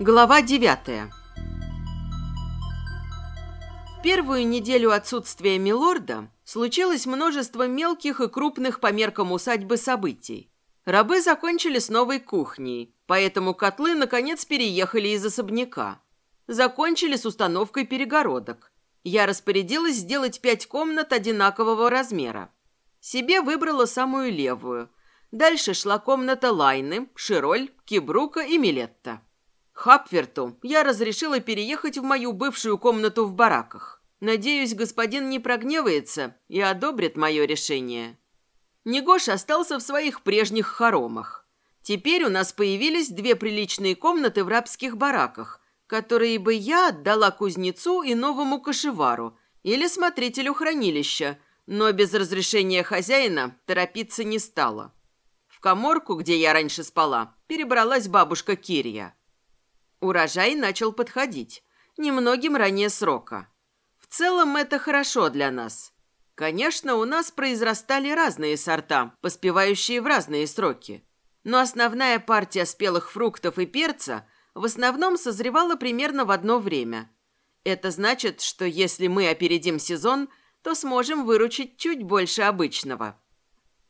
Глава 9 В первую неделю отсутствия Милорда случилось множество мелких и крупных по меркам усадьбы событий. Рабы закончили с новой кухней, поэтому котлы наконец переехали из особняка. Закончили с установкой перегородок. Я распорядилась сделать пять комнат одинакового размера. Себе выбрала самую левую. Дальше шла комната Лайны, Широль, Кибрука и Милетта. Хапверту я разрешила переехать в мою бывшую комнату в бараках. Надеюсь, господин не прогневается и одобрит мое решение. Негош остался в своих прежних хоромах. Теперь у нас появились две приличные комнаты в рабских бараках, которые бы я отдала кузнецу и новому кошевару или смотрителю хранилища, но без разрешения хозяина торопиться не стала. В коморку, где я раньше спала, перебралась бабушка Кирия. Урожай начал подходить, немногим ранее срока. В целом это хорошо для нас. Конечно, у нас произрастали разные сорта, поспевающие в разные сроки. Но основная партия спелых фруктов и перца в основном созревала примерно в одно время. Это значит, что если мы опередим сезон, то сможем выручить чуть больше обычного.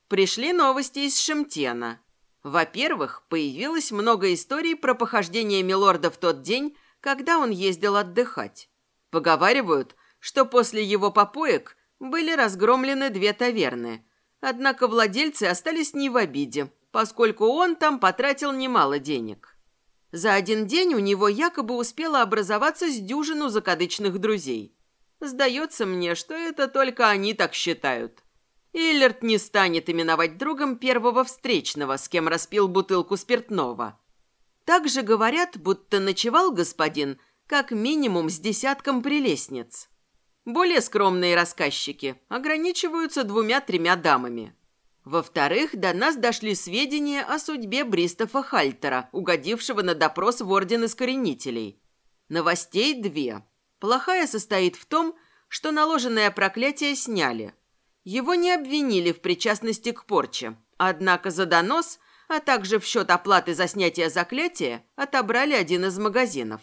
Пришли новости из Шемтена. Во-первых, появилось много историй про похождение Милорда в тот день, когда он ездил отдыхать. Поговаривают, что после его попоек были разгромлены две таверны. Однако владельцы остались не в обиде, поскольку он там потратил немало денег. За один день у него якобы успело образоваться с дюжину закадычных друзей. Сдается мне, что это только они так считают. Иллерт не станет именовать другом первого встречного, с кем распил бутылку спиртного. Также говорят, будто ночевал господин как минимум с десятком прелестниц. Более скромные рассказчики ограничиваются двумя-тремя дамами. Во-вторых, до нас дошли сведения о судьбе Бристофа Хальтера, угодившего на допрос в Орден Искоренителей. Новостей две. Плохая состоит в том, что наложенное проклятие сняли – его не обвинили в причастности к порче, однако за донос, а также в счет оплаты за снятие заклятия, отобрали один из магазинов.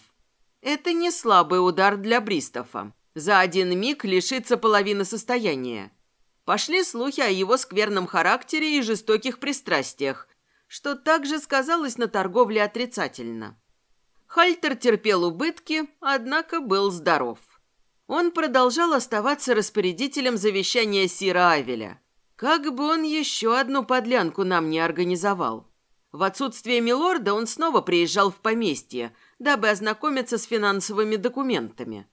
Это не слабый удар для Бристофа. За один миг лишится половины состояния. Пошли слухи о его скверном характере и жестоких пристрастиях, что также сказалось на торговле отрицательно. Хальтер терпел убытки, однако был здоров он продолжал оставаться распорядителем завещания Сира Авеля. Как бы он еще одну подлянку нам не организовал. В отсутствие Милорда он снова приезжал в поместье, дабы ознакомиться с финансовыми документами.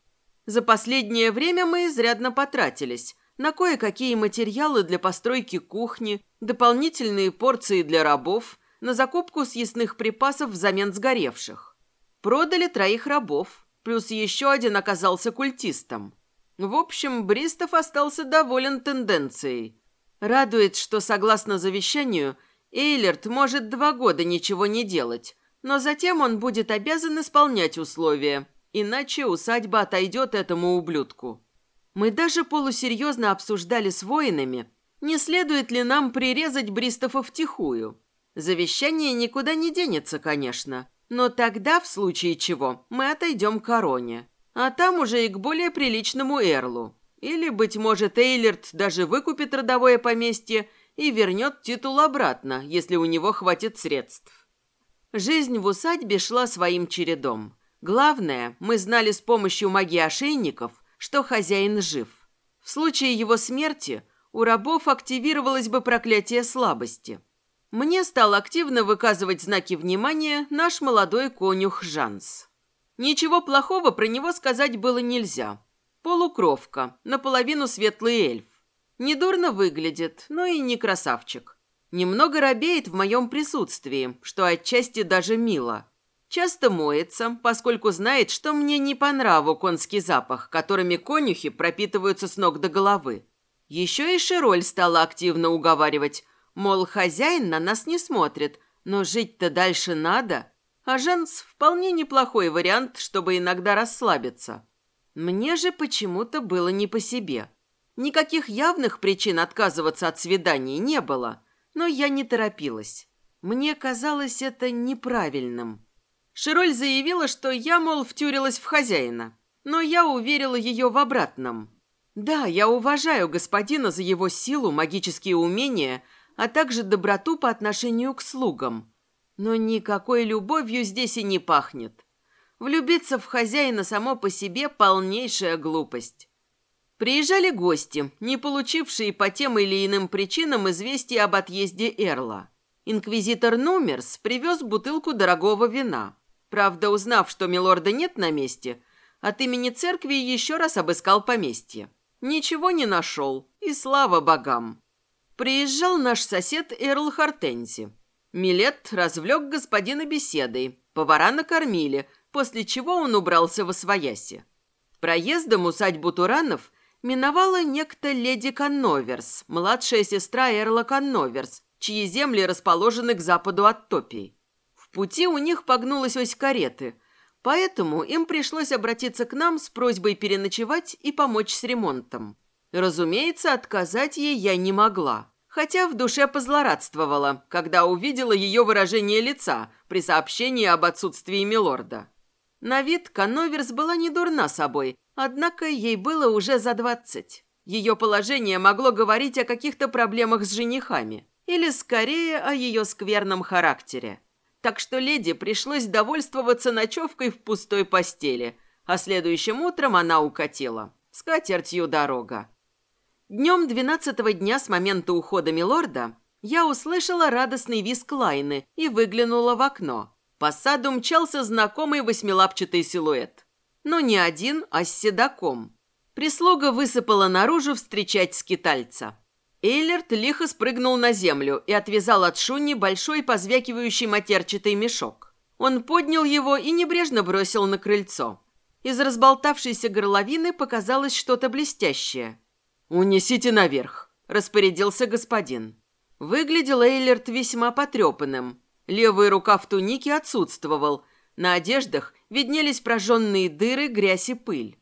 За последнее время мы изрядно потратились на кое-какие материалы для постройки кухни, дополнительные порции для рабов, на закупку съестных припасов взамен сгоревших. Продали троих рабов, плюс еще один оказался культистом. В общем, Бристов остался доволен тенденцией. Радует, что, согласно завещанию, Эйлерт может два года ничего не делать, но затем он будет обязан исполнять условия, иначе усадьба отойдет этому ублюдку. Мы даже полусерьезно обсуждали с воинами, не следует ли нам прирезать Бристофа втихую. Завещание никуда не денется, конечно, но тогда, в случае чего, мы отойдем к короне. А там уже и к более приличному Эрлу. Или, быть может, Эйлерт даже выкупит родовое поместье и вернет титул обратно, если у него хватит средств. Жизнь в усадьбе шла своим чередом. Главное, мы знали с помощью магии ошейников, что хозяин жив. В случае его смерти у рабов активировалось бы проклятие слабости – мне стал активно выказывать знаки внимания наш молодой конюх Жанс. Ничего плохого про него сказать было нельзя. Полукровка, наполовину светлый эльф. Недурно выглядит, но и не красавчик. Немного робеет в моем присутствии, что отчасти даже мило. Часто моется, поскольку знает, что мне не по нраву конский запах, которыми конюхи пропитываются с ног до головы. Еще и Широль стала активно уговаривать, Мол, хозяин на нас не смотрит, но жить-то дальше надо. А Жанс вполне неплохой вариант, чтобы иногда расслабиться. Мне же почему-то было не по себе. Никаких явных причин отказываться от свиданий не было, но я не торопилась. Мне казалось это неправильным. Широль заявила, что я, мол, втюрилась в хозяина, но я уверила ее в обратном. Да, я уважаю господина за его силу, магические умения, а также доброту по отношению к слугам. Но никакой любовью здесь и не пахнет. Влюбиться в хозяина само по себе полнейшая глупость. Приезжали гости, не получившие по тем или иным причинам известия об отъезде Эрла. Инквизитор Нумерс привез бутылку дорогого вина. Правда, узнав, что милорда нет на месте, от имени церкви еще раз обыскал поместье. Ничего не нашел, и слава богам. Приезжал наш сосед Эрл Хортензи. Милет развлек господина беседой, повара накормили, после чего он убрался во свояси. Проездом усадьбу Туранов миновала некто леди Канноверс, младшая сестра Эрла Канноверс, чьи земли расположены к западу от Топии. В пути у них погнулась ось кареты, поэтому им пришлось обратиться к нам с просьбой переночевать и помочь с ремонтом. Разумеется, отказать ей я не могла, хотя в душе позлорадствовала, когда увидела ее выражение лица при сообщении об отсутствии милорда. На вид Кановерс была не дурна собой, однако ей было уже за двадцать. Ее положение могло говорить о каких-то проблемах с женихами, или скорее о ее скверном характере так что леди пришлось довольствоваться ночевкой в пустой постели, а следующим утром она укатила. С катертью дорога. Днем двенадцатого дня с момента ухода милорда я услышала радостный визг Лайны и выглянула в окно. По саду мчался знакомый восьмилапчатый силуэт. Но не один, а с седаком. Прислуга высыпала наружу встречать скитальца. Эйлерт лихо спрыгнул на землю и отвязал от Шунни большой позвякивающий матерчатый мешок. Он поднял его и небрежно бросил на крыльцо. Из разболтавшейся горловины показалось что-то блестящее. «Унесите наверх», – распорядился господин. Выглядел Эйлерт весьма потрепанным. Левый рукав туники отсутствовал. На одеждах виднелись прожженные дыры, грязь и пыль.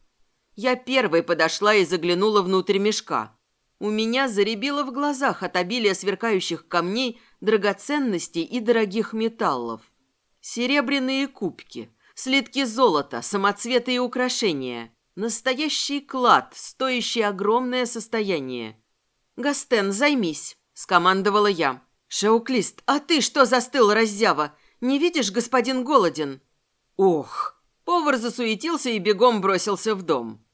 Я первой подошла и заглянула внутрь мешка – у меня заребило в глазах от обилия сверкающих камней, драгоценностей и дорогих металлов. Серебряные кубки, слитки золота, самоцветы и украшения. Настоящий клад, стоящий огромное состояние. «Гастен, займись», — скомандовала я. «Шауклист, а ты что застыл, раззява? Не видишь, господин голоден?» «Ох!» Повар засуетился и бегом бросился в дом.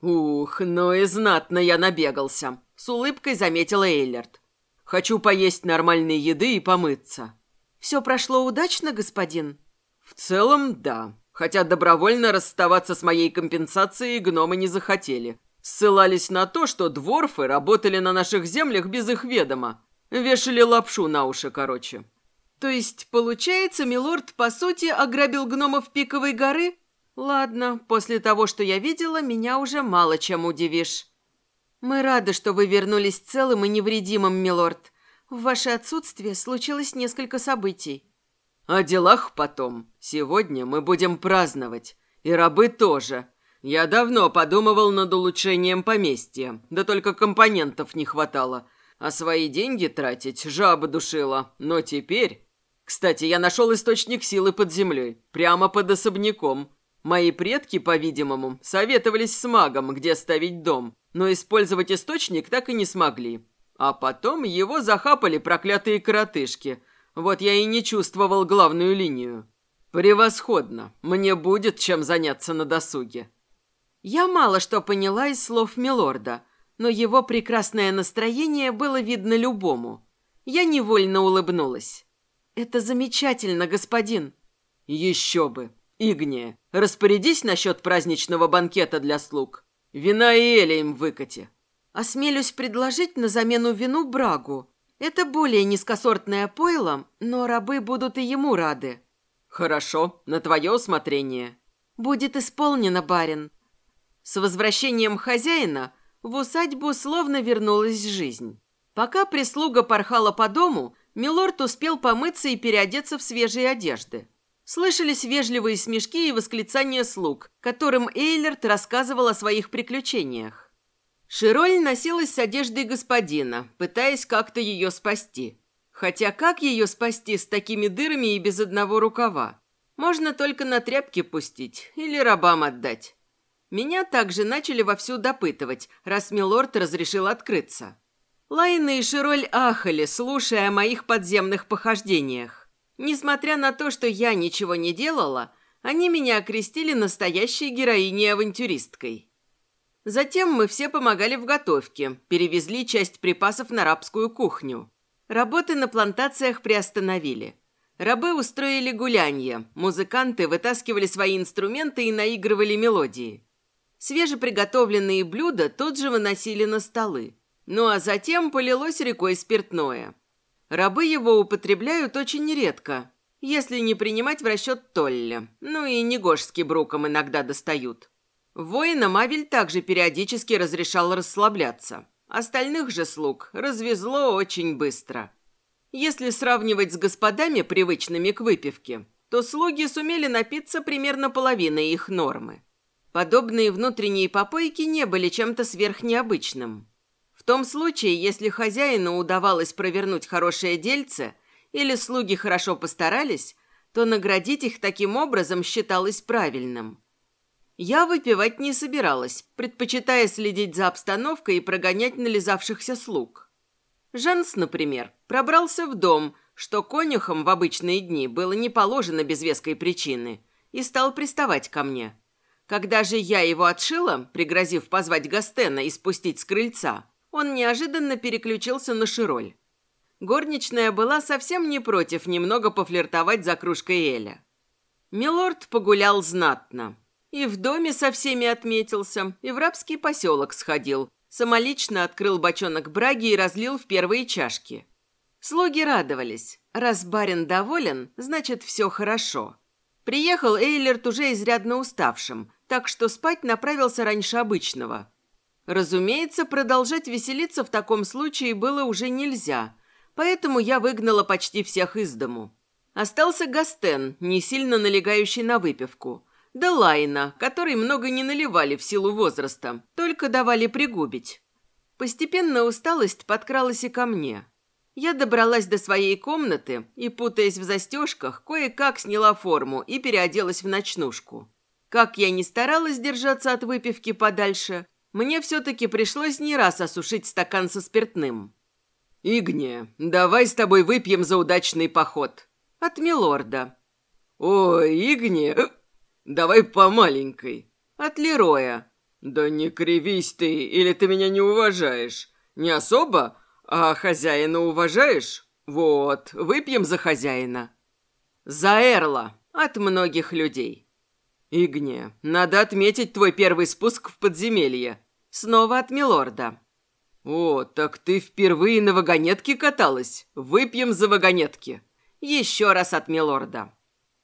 «Ух, ну и знатно я набегался», — с улыбкой заметила Эйлерт. «Хочу поесть нормальной еды и помыться». «Все прошло удачно, господин?» «В целом, да. Хотя добровольно расставаться с моей компенсацией гномы не захотели. Ссылались на то, что дворфы работали на наших землях без их ведома. Вешали лапшу на уши, короче». «То есть, получается, милорд, по сути, ограбил гномов Пиковой горы?» «Ладно, после того, что я видела, меня уже мало чем удивишь». «Мы рады, что вы вернулись целым и невредимым, милорд. В ваше отсутствие случилось несколько событий». «О делах потом. Сегодня мы будем праздновать. И рабы тоже. Я давно подумывал над улучшением поместья, да только компонентов не хватало. А свои деньги тратить жаба душила. Но теперь... Кстати, я нашел источник силы под землей, прямо под особняком. Мои предки, по-видимому, советовались с магом, где ставить дом, но использовать источник так и не смогли. А потом его захапали проклятые коротышки. Вот я и не чувствовал главную линию. Превосходно. Мне будет чем заняться на досуге. Я мало что поняла из слов Милорда, но его прекрасное настроение было видно любому. Я невольно улыбнулась. «Это замечательно, господин». «Еще бы! Игния, распорядись насчет праздничного банкета для слуг. Вина и эля им выкати. Осмелюсь предложить на замену вину брагу. Это более низкосортное пойло, но рабы будут и ему рады. Хорошо, на твое усмотрение. Будет исполнено, барин. С возвращением хозяина в усадьбу словно вернулась жизнь. Пока прислуга порхала по дому, Милорд успел помыться и переодеться в свежие одежды. Слышались вежливые смешки и восклицания слуг, которым Эйлерт рассказывал о своих приключениях. Широль носилась с одеждой господина, пытаясь как-то ее спасти. Хотя как ее спасти с такими дырами и без одного рукава? Можно только на тряпки пустить или рабам отдать. Меня также начали вовсю допытывать, раз Милорд разрешил открыться. Лайна и Широль ахали, слушая о моих подземных похождениях. Несмотря на то, что я ничего не делала, они меня окрестили настоящей героиней-авантюристкой. Затем мы все помогали в готовке, перевезли часть припасов на рабскую кухню. Работы на плантациях приостановили. Рабы устроили гулянье, музыканты вытаскивали свои инструменты и наигрывали мелодии. Свежеприготовленные блюда тут же выносили на столы. Ну а затем полилось рекой спиртное. Рабы его употребляют очень редко, если не принимать в расчет Толли. Ну и негожский бруком иногда достают. Воинам Авель также периодически разрешал расслабляться. Остальных же слуг развезло очень быстро. Если сравнивать с господами, привычными к выпивке, то слуги сумели напиться примерно половиной их нормы. Подобные внутренние попойки не были чем-то сверхнеобычным. В том случае, если хозяину удавалось провернуть хорошее дельце или слуги хорошо постарались, то наградить их таким образом считалось правильным – я выпивать не собиралась, предпочитая следить за обстановкой и прогонять нализавшихся слуг. Жанс, например, пробрался в дом, что конюхам в обычные дни было не положено без веской причины, и стал приставать ко мне. Когда же я его отшила, пригрозив позвать Гастена и спустить с крыльца, он неожиданно переключился на Широль. Горничная была совсем не против немного пофлиртовать за кружкой Эля. Милорд погулял знатно, и в доме со всеми отметился, и в рабский поселок сходил. Самолично открыл бочонок браги и разлил в первые чашки. Слуги радовались. Раз барин доволен, значит, все хорошо. Приехал Эйлерт уже изрядно уставшим, так что спать направился раньше обычного. Разумеется, продолжать веселиться в таком случае было уже нельзя, поэтому я выгнала почти всех из дому. Остался Гастен, не сильно налегающий на выпивку – да Лайна, которой много не наливали в силу возраста, только давали пригубить. Постепенно усталость подкралась и ко мне. Я добралась до своей комнаты и, путаясь в застежках, кое-как сняла форму и переоделась в ночнушку. Как я не старалась держаться от выпивки подальше, мне все-таки пришлось не раз осушить стакан со спиртным. «Игния, давай с тобой выпьем за удачный поход». «От милорда». «Ой, Игния, э, Давай по маленькой. От Лероя. Да не кривись ты, или ты меня не уважаешь. Не особо, а хозяина уважаешь? Вот, выпьем за хозяина. За Эрла. От многих людей. Игне, надо отметить твой первый спуск в подземелье. Снова от Милорда. О, так ты впервые на вагонетке каталась? Выпьем за вагонетки. Еще раз от Милорда.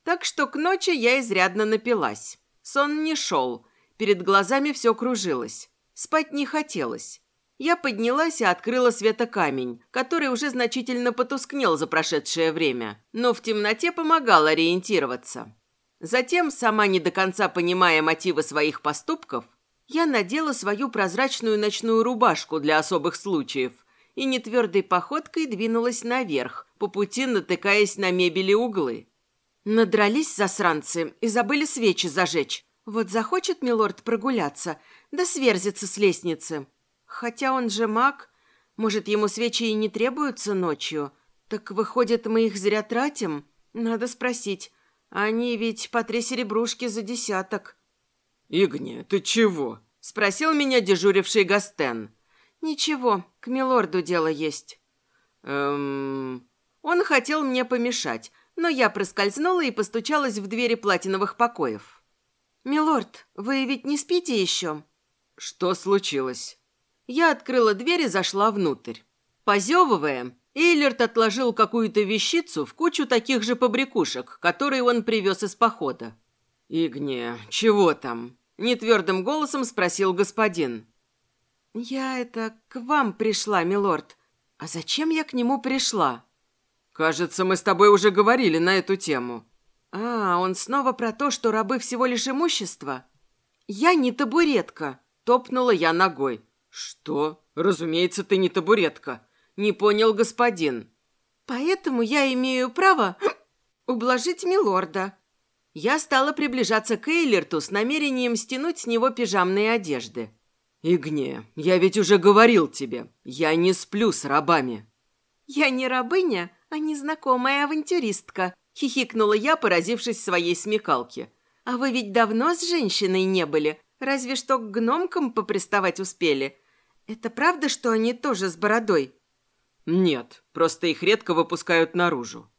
Так что к ночи я изрядно напилась. Сон не шел, перед глазами все кружилось. Спать не хотелось. Я поднялась и открыла светокамень, который уже значительно потускнел за прошедшее время, но в темноте помогал ориентироваться. Затем, сама не до конца понимая мотивы своих поступков, я надела свою прозрачную ночную рубашку для особых случаев и нетвердой походкой двинулась наверх, по пути натыкаясь на мебели углы. Надрались засранцы и забыли свечи зажечь. Вот захочет милорд прогуляться, да сверзится с лестницы. Хотя он же маг, может, ему свечи и не требуются ночью. Так выходит, мы их зря тратим? Надо спросить. Они ведь по три серебрушки за десяток. «Игния, ты чего?» – спросил меня дежуривший Гастен. «Ничего, к милорду дело есть». «Эм...» Он хотел мне помешать, но я проскользнула и постучалась в двери платиновых покоев. «Милорд, вы ведь не спите еще?» «Что случилось?» Я открыла дверь и зашла внутрь. Позевывая, Эйлерт отложил какую-то вещицу в кучу таких же побрякушек, которые он привез из похода. «Игне, чего там?» – нетвердым голосом спросил господин. «Я это к вам пришла, милорд. А зачем я к нему пришла?» «Кажется, мы с тобой уже говорили на эту тему». «А, он снова про то, что рабы всего лишь имущество?» «Я не табуретка», — топнула я ногой. «Что? Разумеется, ты не табуретка. Не понял господин». «Поэтому я имею право ублажить милорда». Я стала приближаться к Эйлерту с намерением стянуть с него пижамные одежды. «Игне, я ведь уже говорил тебе, я не сплю с рабами». «Я не рабыня, а незнакомая авантюристка», — хихикнула я, поразившись своей смекалке. «А вы ведь давно с женщиной не были, разве что к гномкам поприставать успели. Это правда, что они тоже с бородой?» «Нет, просто их редко выпускают наружу».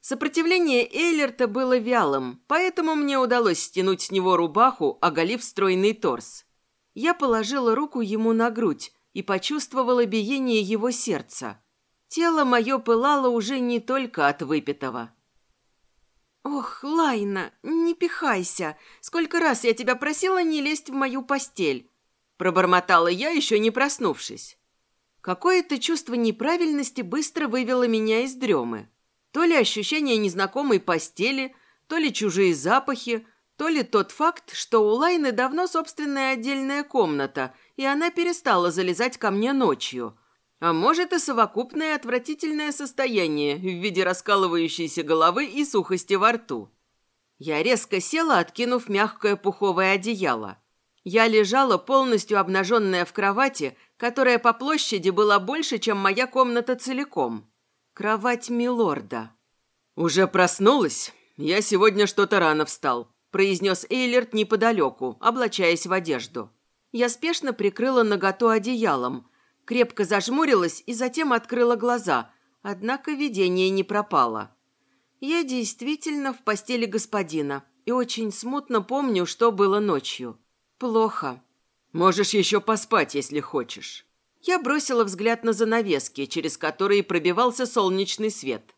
Сопротивление Эйлерта было вялым, поэтому мне удалось стянуть с него рубаху, оголив стройный торс. Я положила руку ему на грудь и почувствовала биение его сердца. Тело мое пылало уже не только от выпитого. «Ох, Лайна, не пихайся! Сколько раз я тебя просила не лезть в мою постель!» Пробормотала я, еще не проснувшись. Какое-то чувство неправильности быстро вывело меня из дремы. То ли ощущение незнакомой постели, то ли чужие запахи, то ли тот факт, что у Лайны давно собственная отдельная комната, и она перестала залезать ко мне ночью. А может и совокупное отвратительное состояние в виде раскалывающейся головы и сухости во рту. Я резко села, откинув мягкое пуховое одеяло. Я лежала полностью обнаженная в кровати, которая по площади была больше, чем моя комната целиком. Кровать Милорда. «Уже проснулась? Я сегодня что-то рано встал», – произнес Эйлерт неподалеку, облачаясь в одежду. Я спешно прикрыла наготу одеялом, крепко зажмурилась и затем открыла глаза, однако видение не пропало. Я действительно в постели господина и очень смутно помню, что было ночью. Плохо. Можешь еще поспать, если хочешь. Я бросила взгляд на занавески, через которые пробивался солнечный свет.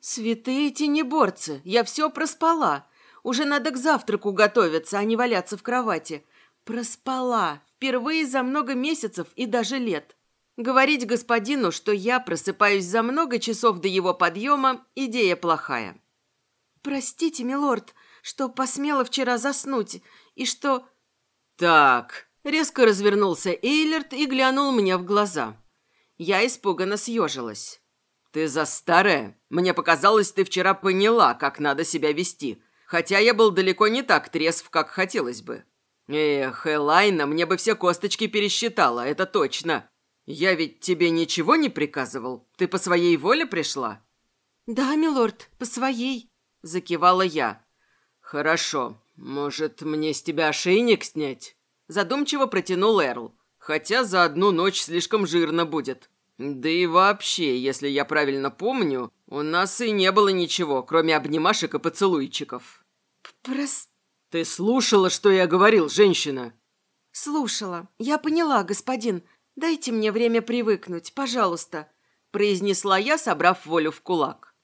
«Святые тенеборцы! Я все проспала! Уже надо к завтраку готовиться, а не валяться в кровати. Проспала! Впервые за много месяцев и даже лет. Говорить господину, что я просыпаюсь за много часов до его подъема, идея плохая. Простите, милорд, что посмела вчера заснуть, и что... Так, Резко развернулся Эйлерт и глянул мне в глаза. Я испуганно съежилась. «Ты за старая? Мне показалось, ты вчера поняла, как надо себя вести, хотя я был далеко не так трезв, как хотелось бы. Эх, Элайна, мне бы все косточки пересчитала, это точно. Я ведь тебе ничего не приказывал? Ты по своей воле пришла?» «Да, милорд, по своей», — закивала я. «Хорошо. Может, мне с тебя ошейник снять?» Задумчиво протянул Эрл. Хотя за одну ночь слишком жирно будет. Да и вообще, если я правильно помню, у нас и не было ничего, кроме обнимашек и поцелуйчиков. Прос... Ты слушала, что я говорил, женщина? Слушала. Я поняла, господин. Дайте мне время привыкнуть, пожалуйста, произнесла я, собрав волю в кулак.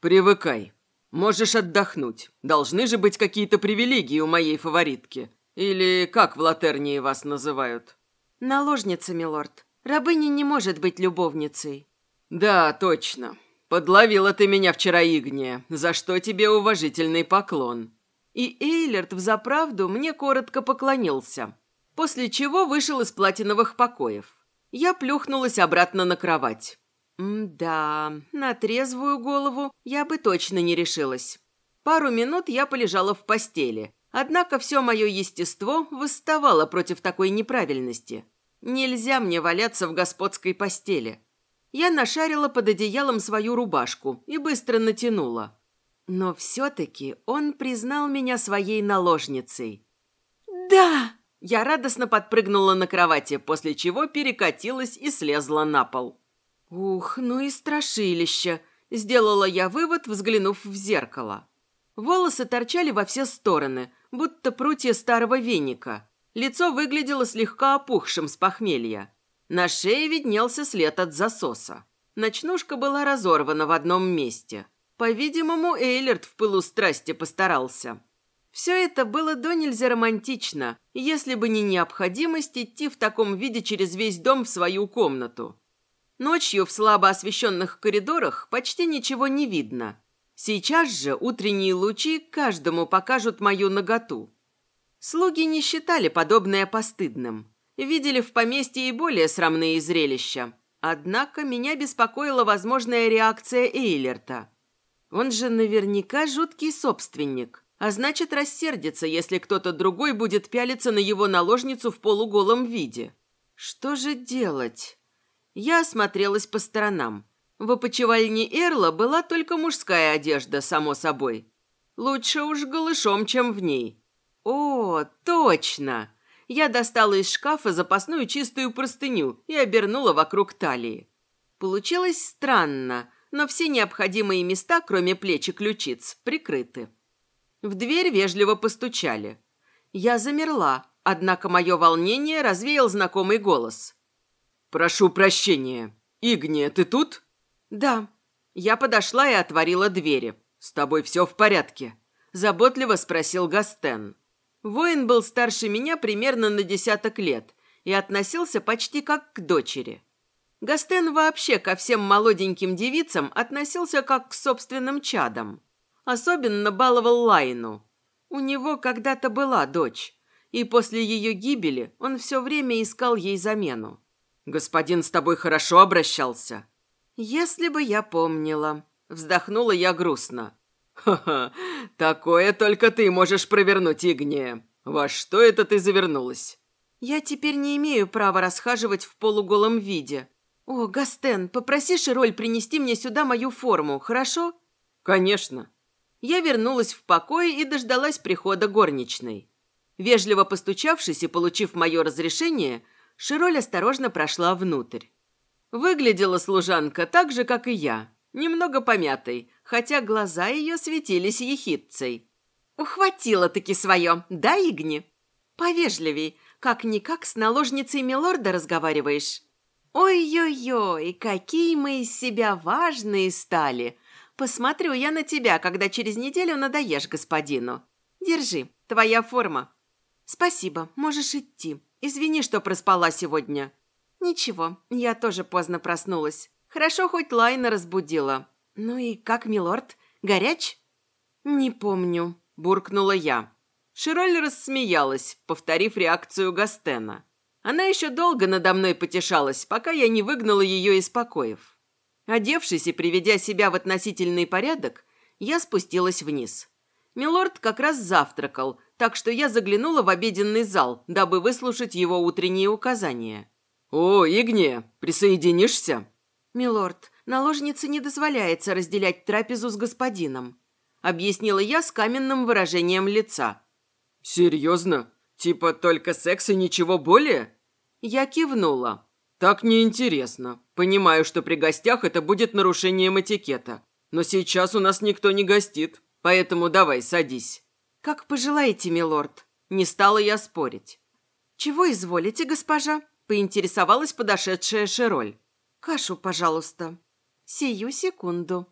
Привыкай. Можешь отдохнуть. Должны же быть какие-то привилегии у моей фаворитки. Или как в Латернии вас называют? Наложница, милорд. Рабыня не может быть любовницей. Да, точно. Подловила ты меня вчера, Игния, за что тебе уважительный поклон. И Эйлерт взаправду мне коротко поклонился, после чего вышел из платиновых покоев. Я плюхнулась обратно на кровать. да, на трезвую голову я бы точно не решилась. Пару минут я полежала в постели, Однако все мое естество восставало против такой неправильности. Нельзя мне валяться в господской постели. Я нашарила под одеялом свою рубашку и быстро натянула. Но все-таки он признал меня своей наложницей. «Да!» Я радостно подпрыгнула на кровати, после чего перекатилась и слезла на пол. «Ух, ну и страшилище!» – сделала я вывод, взглянув в зеркало. Волосы торчали во все стороны, будто прутья старого веника. Лицо выглядело слегка опухшим с похмелья. На шее виднелся след от засоса. Ночнушка была разорвана в одном месте. По-видимому, Эйлерт в пылу страсти постарался. Все это было до нельзя романтично, если бы не необходимость идти в таком виде через весь дом в свою комнату. Ночью в слабо освещенных коридорах почти ничего не видно. Сейчас же утренние лучи каждому покажут мою наготу. Слуги не считали подобное постыдным. Видели в поместье и более срамные зрелища. Однако меня беспокоила возможная реакция Эйлерта. Он же наверняка жуткий собственник. А значит, рассердится, если кто-то другой будет пялиться на его наложницу в полуголом виде. Что же делать? Я осмотрелась по сторонам. В опочивальне Эрла была только мужская одежда, само собой. Лучше уж голышом, чем в ней. О, точно! Я достала из шкафа запасную чистую простыню и обернула вокруг талии. Получилось странно, но все необходимые места, кроме плеч и ключиц, прикрыты. В дверь вежливо постучали. Я замерла, однако мое волнение развеял знакомый голос. «Прошу прощения. Игния, ты тут?» «Да». Я подошла и отворила двери. «С тобой все в порядке?» Заботливо спросил Гастен. Воин был старше меня примерно на десяток лет и относился почти как к дочери. Гастен вообще ко всем молоденьким девицам относился как к собственным чадам. Особенно баловал Лайну. У него когда-то была дочь, и после ее гибели он все время искал ей замену. «Господин с тобой хорошо обращался?» «Если бы я помнила». Вздохнула я грустно. «Ха-ха, такое только ты можешь провернуть, Игния. Во что это ты завернулась?» «Я теперь не имею права расхаживать в полуголом виде. О, Гастен, попроси Широль принести мне сюда мою форму, хорошо?» «Конечно». Я вернулась в покой и дождалась прихода горничной. Вежливо постучавшись и получив мое разрешение, Широль осторожно прошла внутрь. Выглядела служанка так же, как и я, немного помятой, хотя глаза ее светились ехидцей. «Ухватила-таки свое, да, Игни?» «Повежливей, как-никак с наложницей Милорда разговариваешь». «Ой-ой-ой, какие мы из себя важные стали! Посмотрю я на тебя, когда через неделю надоешь господину. Держи, твоя форма». «Спасибо, можешь идти. Извини, что проспала сегодня». «Ничего, я тоже поздно проснулась. Хорошо, хоть Лайна разбудила. Ну и как, милорд, горяч?» «Не помню», – буркнула я. Широль рассмеялась, повторив реакцию Гастена. Она еще долго надо мной потешалась, пока я не выгнала ее из покоев. Одевшись и приведя себя в относительный порядок, я спустилась вниз. Милорд как раз завтракал, так что я заглянула в обеденный зал, дабы выслушать его утренние указания. «О, Игния, присоединишься?» «Милорд, наложнице не дозволяется разделять трапезу с господином», объяснила я с каменным выражением лица. «Серьезно? Типа только секс и ничего более?» Я кивнула. «Так неинтересно. Понимаю, что при гостях это будет нарушением этикета. Но сейчас у нас никто не гостит, поэтому давай, садись». «Как пожелаете, милорд». Не стала я спорить. «Чего изволите, госпожа?» поинтересовалась подошедшая Широль. «Кашу, пожалуйста». «Сию секунду».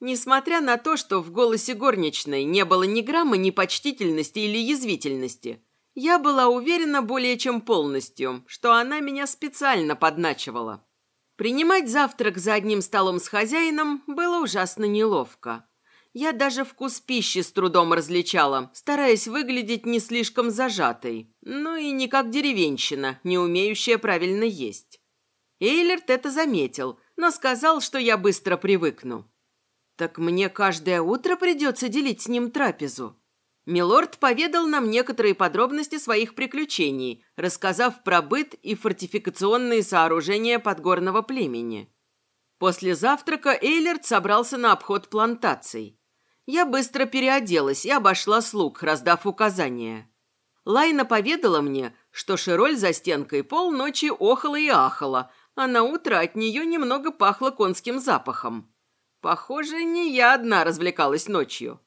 Несмотря на то, что в голосе горничной не было ни грамма непочтительности или язвительности, я была уверена более чем полностью, что она меня специально подначивала. Принимать завтрак за одним столом с хозяином было ужасно неловко. Я даже вкус пищи с трудом различала, стараясь выглядеть не слишком зажатой, ну и не как деревенщина, не умеющая правильно есть. Эйлерт это заметил, но сказал, что я быстро привыкну. Так мне каждое утро придется делить с ним трапезу. Милорд поведал нам некоторые подробности своих приключений, рассказав про быт и фортификационные сооружения подгорного племени. После завтрака Эйлерт собрался на обход плантаций. Я быстро переоделась и обошла слуг, раздав указания. Лайна поведала мне, что Широль за стенкой полночи охала и ахала, а на утро от нее немного пахло конским запахом. Похоже, не я одна развлекалась ночью.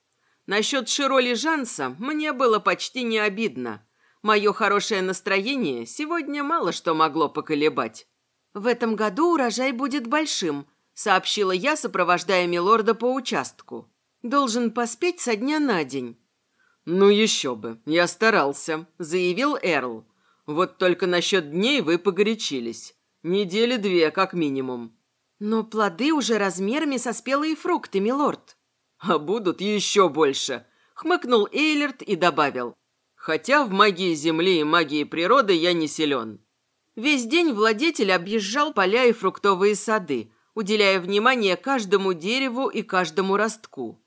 Насчет Широли Жанса мне было почти не обидно. Мое хорошее настроение сегодня мало что могло поколебать. «В этом году урожай будет большим», — сообщила я, сопровождая Милорда по участку. Должен поспеть со дня на день». «Ну еще бы, я старался», — заявил Эрл. «Вот только насчет дней вы погорячились. Недели две, как минимум». «Но плоды уже размерами со спелые фрукты, милорд». «А будут еще больше», — хмыкнул Эйлерт и добавил. «Хотя в магии земли и магии природы я не силен». Весь день владетель объезжал поля и фруктовые сады, уделяя внимание каждому дереву и каждому ростку.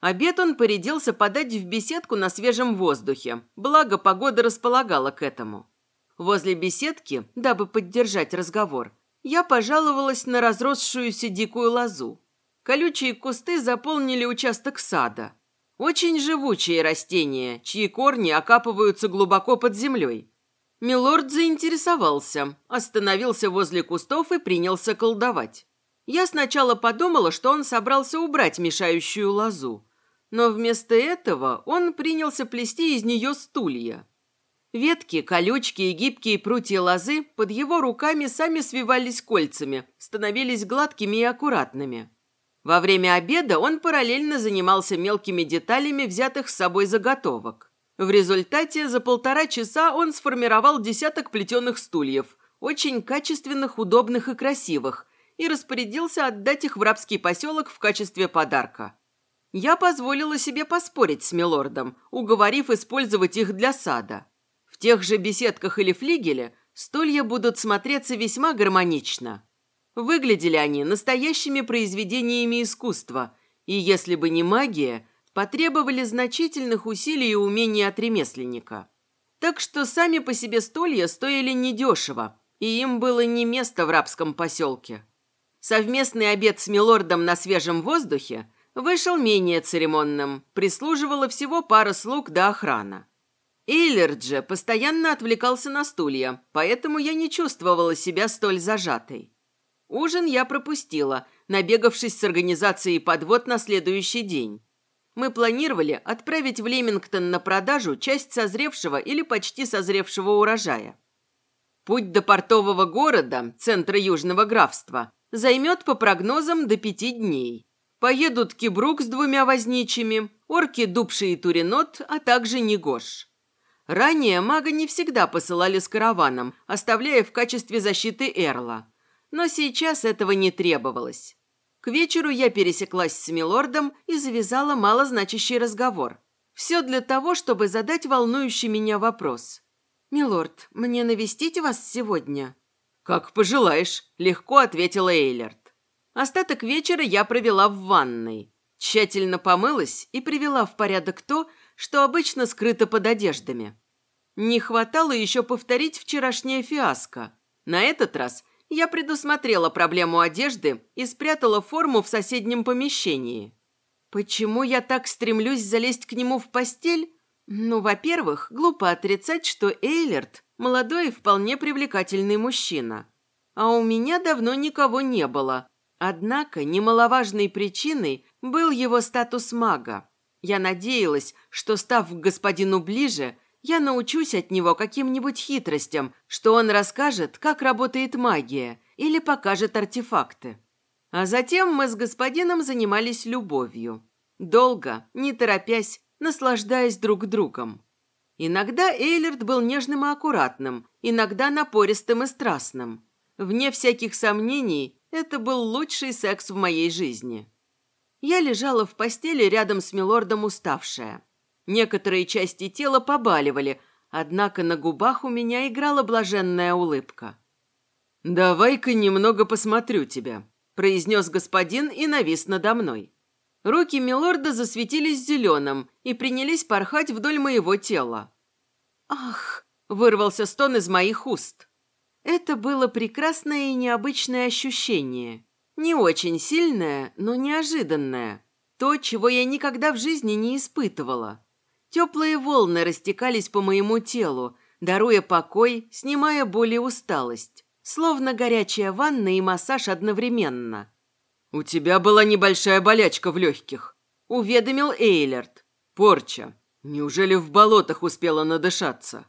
Обед он порядился подать в беседку на свежем воздухе, благо погода располагала к этому. Возле беседки, дабы поддержать разговор, я пожаловалась на разросшуюся дикую лозу. Колючие кусты заполнили участок сада. Очень живучие растения, чьи корни окапываются глубоко под землей. Милорд заинтересовался, остановился возле кустов и принялся колдовать. Я сначала подумала, что он собрался убрать мешающую лозу, но вместо этого он принялся плести из нее стулья. Ветки, колючки и гибкие прутья лозы под его руками сами свивались кольцами, становились гладкими и аккуратными. Во время обеда он параллельно занимался мелкими деталями взятых с собой заготовок. В результате за полтора часа он сформировал десяток плетеных стульев, очень качественных, удобных и красивых, и распорядился отдать их в рабский поселок в качестве подарка. Я позволила себе поспорить с милордом, уговорив использовать их для сада. В тех же беседках или флигеле стулья будут смотреться весьма гармонично. Выглядели они настоящими произведениями искусства, и если бы не магия, потребовали значительных усилий и умений от ремесленника. Так что сами по себе стулья стоили недешево, и им было не место в рабском поселке. Совместный обед с милордом на свежем воздухе вышел менее церемонным, прислуживала всего пара слуг до охрана. Эйлерд же постоянно отвлекался на стулья, поэтому я не чувствовала себя столь зажатой. Ужин я пропустила, набегавшись с организацией подвод на следующий день. Мы планировали отправить в Лемингтон на продажу часть созревшего или почти созревшего урожая. Путь до портового города, центра Южного графства, займет по прогнозам до пяти дней. Поедут Кибрук с двумя возничими, орки Дубши и Туринот, а также Негош. Ранее мага не всегда посылали с караваном, оставляя в качестве защиты Эрла. Но сейчас этого не требовалось. К вечеру я пересеклась с Милордом и завязала малозначащий разговор. Все для того, чтобы задать волнующий меня вопрос. «Милорд, мне навестить вас сегодня?» «Как пожелаешь», – легко ответила Эйлерт. Остаток вечера я провела в ванной. Тщательно помылась и привела в порядок то, что обычно скрыто под одеждами. Не хватало еще повторить вчерашнее фиаско. На этот раз я предусмотрела проблему одежды и спрятала форму в соседнем помещении. Почему я так стремлюсь залезть к нему в постель? Ну, во-первых, глупо отрицать, что Эйлерт – молодой и вполне привлекательный мужчина. А у меня давно никого не было, Однако немаловажной причиной был его статус мага. Я надеялась, что, став к господину ближе, я научусь от него каким-нибудь хитростям, что он расскажет, как работает магия, или покажет артефакты. А затем мы с господином занимались любовью. Долго, не торопясь, наслаждаясь друг другом. Иногда Эйлерт был нежным и аккуратным, иногда напористым и страстным. Вне всяких сомнений, это был лучший секс в моей жизни. Я лежала в постели рядом с милордом уставшая. Некоторые части тела побаливали, однако на губах у меня играла блаженная улыбка. «Давай-ка немного посмотрю тебя», – произнес господин и навис надо мной. Руки милорда засветились зеленым и принялись порхать вдоль моего тела. «Ах!» – вырвался стон из моих уст. Это было прекрасное и необычное ощущение. Не очень сильное, но неожиданное. То, чего я никогда в жизни не испытывала. Теплые волны растекались по моему телу, даруя покой, снимая боль и усталость. Словно горячая ванна и массаж одновременно. «У тебя была небольшая болячка в легких», — уведомил Эйлерт. «Порча. Неужели в болотах успела надышаться?»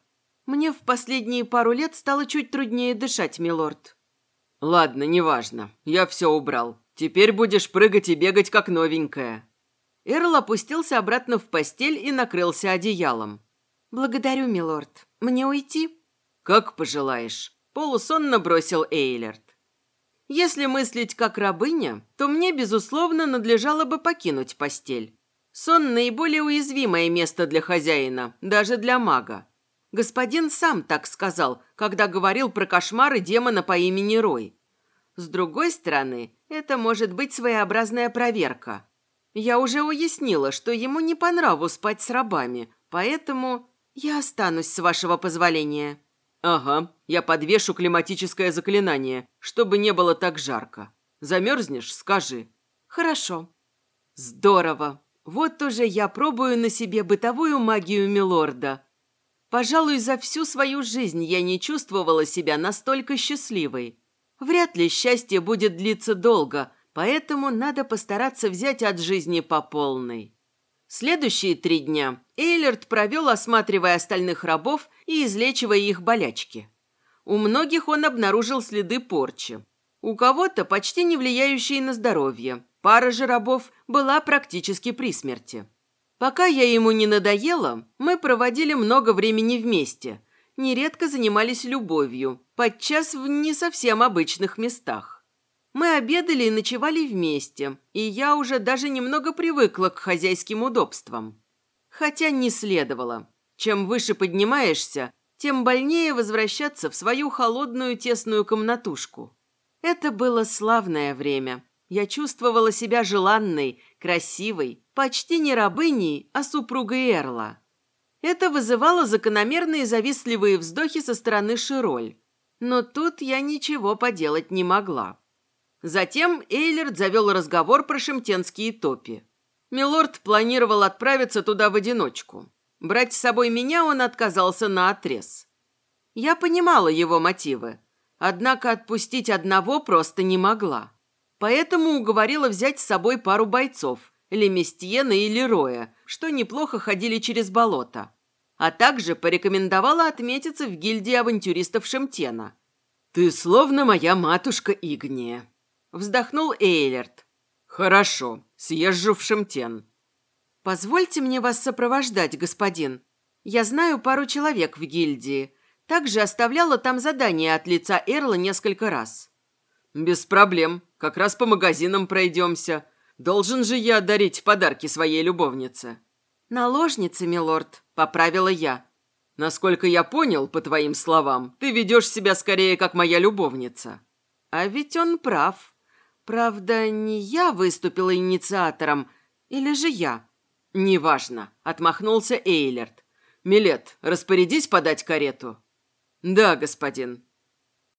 Мне в последние пару лет стало чуть труднее дышать, милорд. Ладно, неважно. Я все убрал. Теперь будешь прыгать и бегать, как новенькая. Эрл опустился обратно в постель и накрылся одеялом. «Благодарю, милорд. Мне уйти?» «Как пожелаешь», — полусонно бросил Эйлерт. «Если мыслить как рабыня, то мне, безусловно, надлежало бы покинуть постель. Сон – наиболее уязвимое место для хозяина, даже для мага. Господин сам так сказал, когда говорил про кошмары демона по имени Рой. С другой стороны, это может быть своеобразная проверка. Я уже уяснила, что ему не по нраву спать с рабами, поэтому я останусь, с вашего позволения». «Ага, я подвешу климатическое заклинание, чтобы не было так жарко. Замерзнешь, скажи». «Хорошо». «Здорово. Вот уже я пробую на себе бытовую магию Милорда. Пожалуй, за всю свою жизнь я не чувствовала себя настолько счастливой. Вряд ли счастье будет длиться долго, поэтому надо постараться взять от жизни по полной». Следующие три дня Эйлерт провел, осматривая остальных рабов и излечивая их болячки. У многих он обнаружил следы порчи. У кого-то почти не влияющие на здоровье. Пара же рабов была практически при смерти. Пока я ему не надоела, мы проводили много времени вместе. Нередко занимались любовью, подчас в не совсем обычных местах. Мы обедали и ночевали вместе, и я уже даже немного привыкла к хозяйским удобствам. Хотя не следовало. Чем выше поднимаешься, тем больнее возвращаться в свою холодную тесную комнатушку. Это было славное время. Я чувствовала себя желанной, красивой, почти не рабыней, а супругой Эрла. Это вызывало закономерные завистливые вздохи со стороны Широль. Но тут я ничего поделать не могла. Затем Эйлерд завел разговор про шемтенские топи. Милорд планировал отправиться туда в одиночку. Брать с собой меня он отказался на отрез. Я понимала его мотивы, однако отпустить одного просто не могла. Поэтому уговорила взять с собой пару бойцов, Леместьена и Лероя, что неплохо ходили через болото. А также порекомендовала отметиться в гильдии авантюристов Шемтена. «Ты словно моя матушка Игния», Вздохнул Эйлерт. «Хорошо, съезжу в Шемтен». «Позвольте мне вас сопровождать, господин. Я знаю пару человек в гильдии. Также оставляла там задание от лица Эрла несколько раз». «Без проблем. Как раз по магазинам пройдемся. Должен же я дарить подарки своей любовнице». «Наложнице, милорд», — поправила я. «Насколько я понял, по твоим словам, ты ведешь себя скорее как моя любовница». «А ведь он прав. Правда, не я выступила инициатором, или же я? Неважно, отмахнулся Эйлерт. Милет, распорядись подать карету. Да, господин.